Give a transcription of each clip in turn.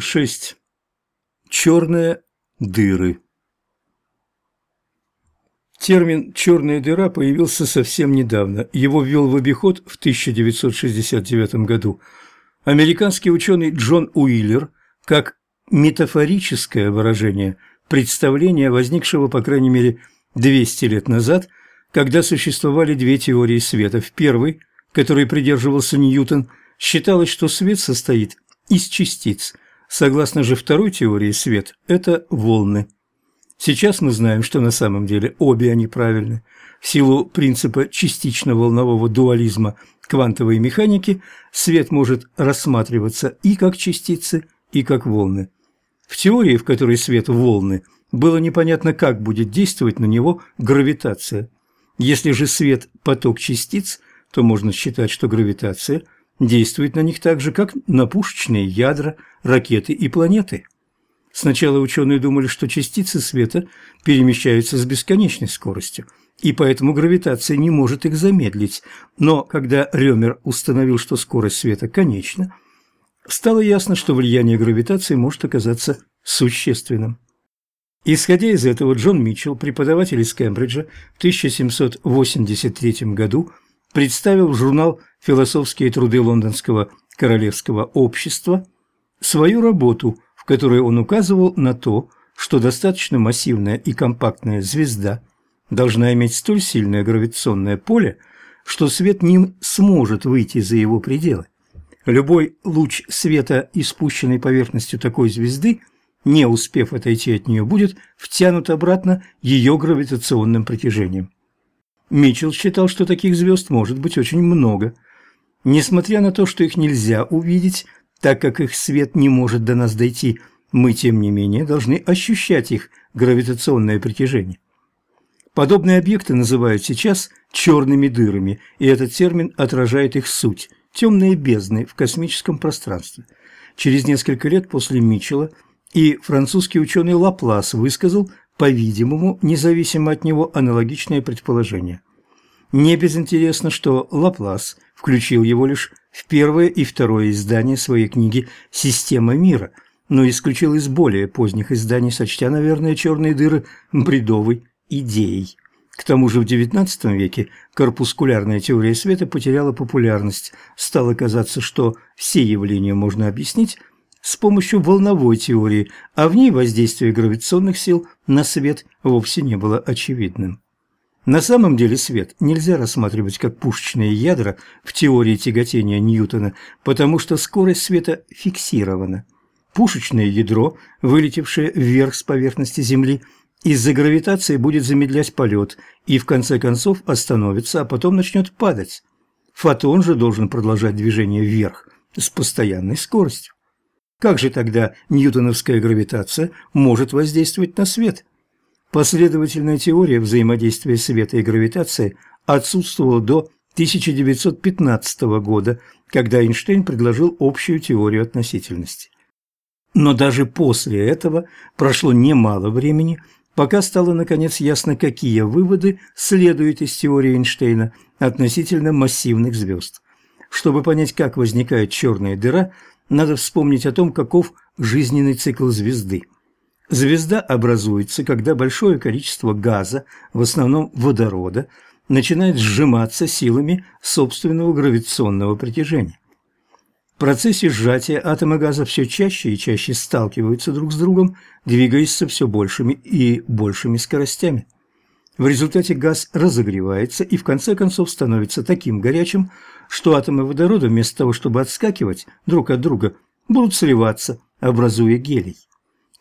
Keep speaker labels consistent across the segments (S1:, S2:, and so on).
S1: 6. Черные дыры. Термин «черная дыра» появился совсем недавно. Его ввел в обиход в 1969 году американский ученый Джон Уиллер как метафорическое выражение представления, возникшего, по крайней мере, 200 лет назад, когда существовали две теории света. В первой, которой придерживался Ньютон, считалось, что свет состоит из частиц – Согласно же второй теории, свет – это волны. Сейчас мы знаем, что на самом деле обе они правильны. В силу принципа частично-волнового дуализма квантовой механики свет может рассматриваться и как частицы, и как волны. В теории, в которой свет – волны, было непонятно, как будет действовать на него гравитация. Если же свет – поток частиц, то можно считать, что гравитация – действует на них так же, как на пушечные ядра, ракеты и планеты. Сначала ученые думали, что частицы света перемещаются с бесконечной скоростью, и поэтому гравитация не может их замедлить. Но когда Рёмер установил, что скорость света конечна, стало ясно, что влияние гравитации может оказаться существенным. Исходя из этого, Джон Митчелл, преподаватель из Кембриджа, в 1783 году представил в журнал «Философские труды Лондонского королевского общества» свою работу, в которой он указывал на то, что достаточно массивная и компактная звезда должна иметь столь сильное гравитационное поле, что свет не сможет выйти за его пределы. Любой луч света, испущенный поверхностью такой звезды, не успев отойти от нее, будет втянут обратно ее гравитационным притяжением. Митчелл считал, что таких звезд может быть очень много. Несмотря на то, что их нельзя увидеть, так как их свет не может до нас дойти, мы, тем не менее, должны ощущать их гравитационное притяжение. Подобные объекты называют сейчас черными дырами, и этот термин отражает их суть – темные бездны в космическом пространстве. Через несколько лет после Митчелла и французский ученый Лаплас высказал по-видимому, независимо от него аналогичное предположение. Не безинтересно, что Лаплас включил его лишь в первое и второе издание своей книги «Система мира», но исключил из более поздних изданий, сочтя, наверное, черные дыры бредовой идеей. К тому же в XIX веке корпускулярная теория света потеряла популярность. Стало казаться, что все явления можно объяснить с помощью волновой теории, а в ней воздействие гравитационных сил на свет вовсе не было очевидным. На самом деле свет нельзя рассматривать как пушечные ядра в теории тяготения Ньютона, потому что скорость света фиксирована. Пушечное ядро, вылетевшее вверх с поверхности Земли, из-за гравитации будет замедлять полет и в конце концов остановится, а потом начнет падать. Фотон же должен продолжать движение вверх с постоянной скоростью. Как же тогда ньютоновская гравитация может воздействовать на свет? Последовательная теория взаимодействия света и гравитации отсутствовала до 1915 года, когда Эйнштейн предложил общую теорию относительности. Но даже после этого прошло немало времени, пока стало наконец ясно, какие выводы следуют из теории Эйнштейна относительно массивных звезд. Чтобы понять, как возникает черная дыра, надо вспомнить о том, каков жизненный цикл звезды. Звезда образуется, когда большое количество газа, в основном водорода, начинает сжиматься силами собственного гравитационного притяжения. В процессе сжатия атомы газа все чаще и чаще сталкиваются друг с другом, двигаясь со все большими и большими скоростями. В результате газ разогревается и в конце концов становится таким горячим, что атомы водорода вместо того, чтобы отскакивать друг от друга, будут сливаться, образуя гелий.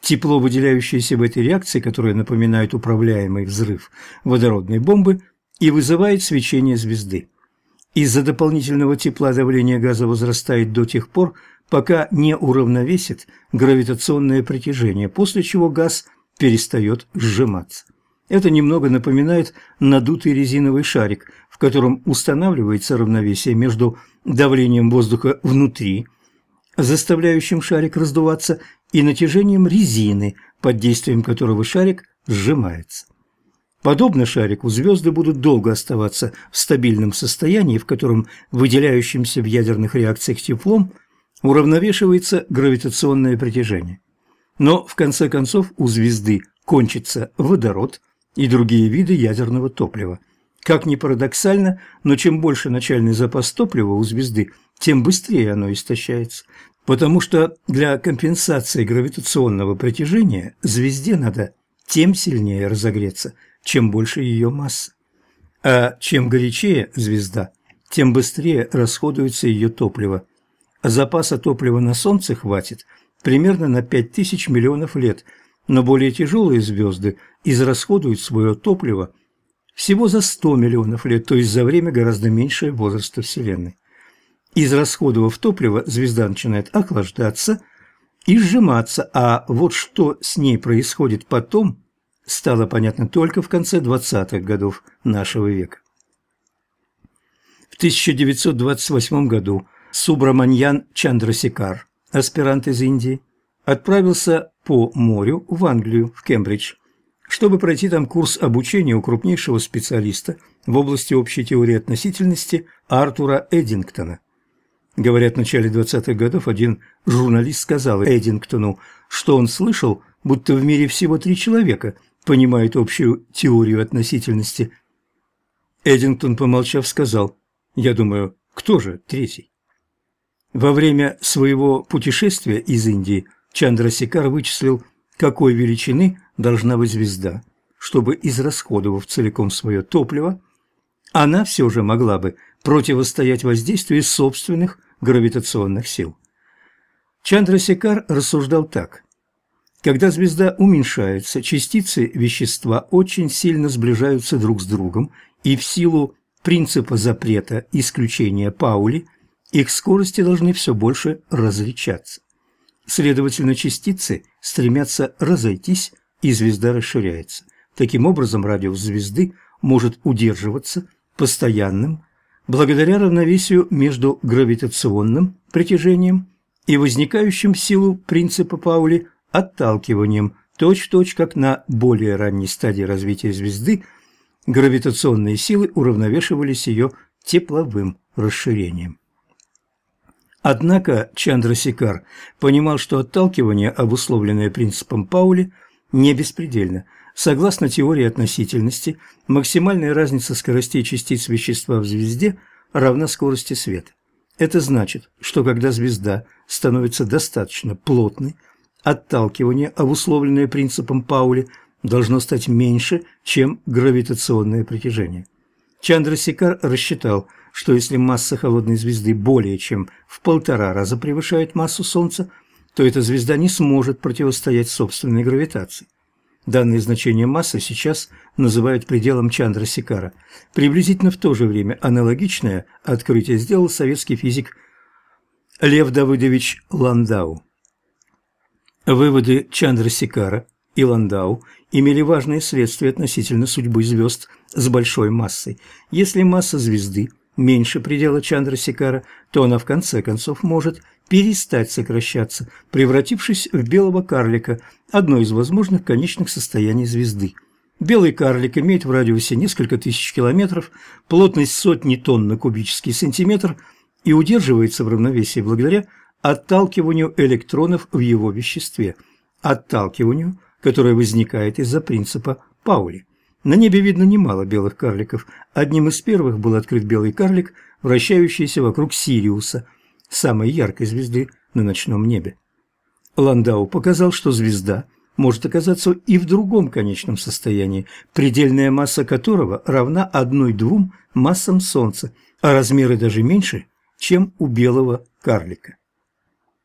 S1: Тепло, выделяющееся в этой реакции, которая напоминает управляемый взрыв водородной бомбы, и вызывает свечение звезды. Из-за дополнительного тепла давление газа возрастает до тех пор, пока не уравновесит гравитационное притяжение, после чего газ перестает сжиматься. Это немного напоминает надутый резиновый шарик, в котором устанавливается равновесие между давлением воздуха внутри, заставляющим шарик раздуваться, и натяжением резины, под действием которого шарик сжимается. Подобно шарику, звезды будут долго оставаться в стабильном состоянии, в котором выделяющимся в ядерных реакциях теплом уравновешивается гравитационное притяжение. Но в конце концов у звезды кончится водород и другие виды ядерного топлива. Как ни парадоксально, но чем больше начальный запас топлива у звезды, тем быстрее оно истощается, потому что для компенсации гравитационного притяжения звезде надо тем сильнее разогреться, чем больше ее масса. А чем горячее звезда, тем быстрее расходуется ее топливо. Запаса топлива на Солнце хватит примерно на 5000 миллионов лет, но более тяжелые звезды израсходуют свое топливо всего за 100 миллионов лет, то есть за время гораздо меньшее возраста Вселенной. Израсходовав топливо, звезда начинает охлаждаться и сжиматься, а вот что с ней происходит потом, стало понятно только в конце 20-х годов нашего века. В 1928 году Субраманьян Чандрасикар, аспирант из Индии, отправился по морю в Англию, в Кембридж, чтобы пройти там курс обучения у крупнейшего специалиста в области общей теории относительности Артура Эдингтона. Говорят, в начале 20-х годов один журналист сказал Эдингтону, что он слышал, будто в мире всего три человека понимают общую теорию относительности. Эдингтон, помолчав, сказал, «Я думаю, кто же третий?» Во время своего путешествия из Индии Чандрасикар вычислил, какой величины должна быть звезда, чтобы, израсходовав целиком свое топливо, она все же могла бы противостоять воздействию собственных гравитационных сил. Чандрасикар рассуждал так. Когда звезда уменьшается, частицы вещества очень сильно сближаются друг с другом, и в силу принципа запрета исключения Паули – их скорости должны все больше различаться. Следовательно, частицы стремятся разойтись, и звезда расширяется. Таким образом, радиус звезды может удерживаться постоянным благодаря равновесию между гравитационным притяжением и возникающим в силу принципа Паули отталкиванием, точь-в-точь, -точь, как на более ранней стадии развития звезды гравитационные силы уравновешивались ее тепловым расширением. Однако Чандрасикар понимал, что отталкивание, обусловленное принципом Паули, не беспредельно. Согласно теории относительности, максимальная разница скоростей частиц вещества в звезде равна скорости света. Это значит, что когда звезда становится достаточно плотной, отталкивание, обусловленное принципом Паули, должно стать меньше, чем гравитационное притяжение. Чандрасикар рассчитал, что если масса холодной звезды более чем в полтора раза превышает массу Солнца, то эта звезда не сможет противостоять собственной гравитации. Данное значение массы сейчас называют пределом Чандрасикара. Приблизительно в то же время аналогичное открытие сделал советский физик Лев Давыдович Ландау. Выводы Чандрасикара и Ландау имели важные следствия относительно судьбы звезд с большой массой. Если масса звезды меньше предела Чандрасикара, то она в конце концов может перестать сокращаться, превратившись в белого карлика, одно из возможных конечных состояний звезды. Белый карлик имеет в радиусе несколько тысяч километров, плотность сотни тонн на кубический сантиметр и удерживается в равновесии благодаря отталкиванию электронов в его веществе, отталкиванию, которое возникает из-за принципа Паули. На небе видно немало белых карликов. Одним из первых был открыт белый карлик, вращающийся вокруг Сириуса, самой яркой звезды на ночном небе. Ландау показал, что звезда может оказаться и в другом конечном состоянии, предельная масса которого равна одной-двум массам Солнца, а размеры даже меньше, чем у белого карлика.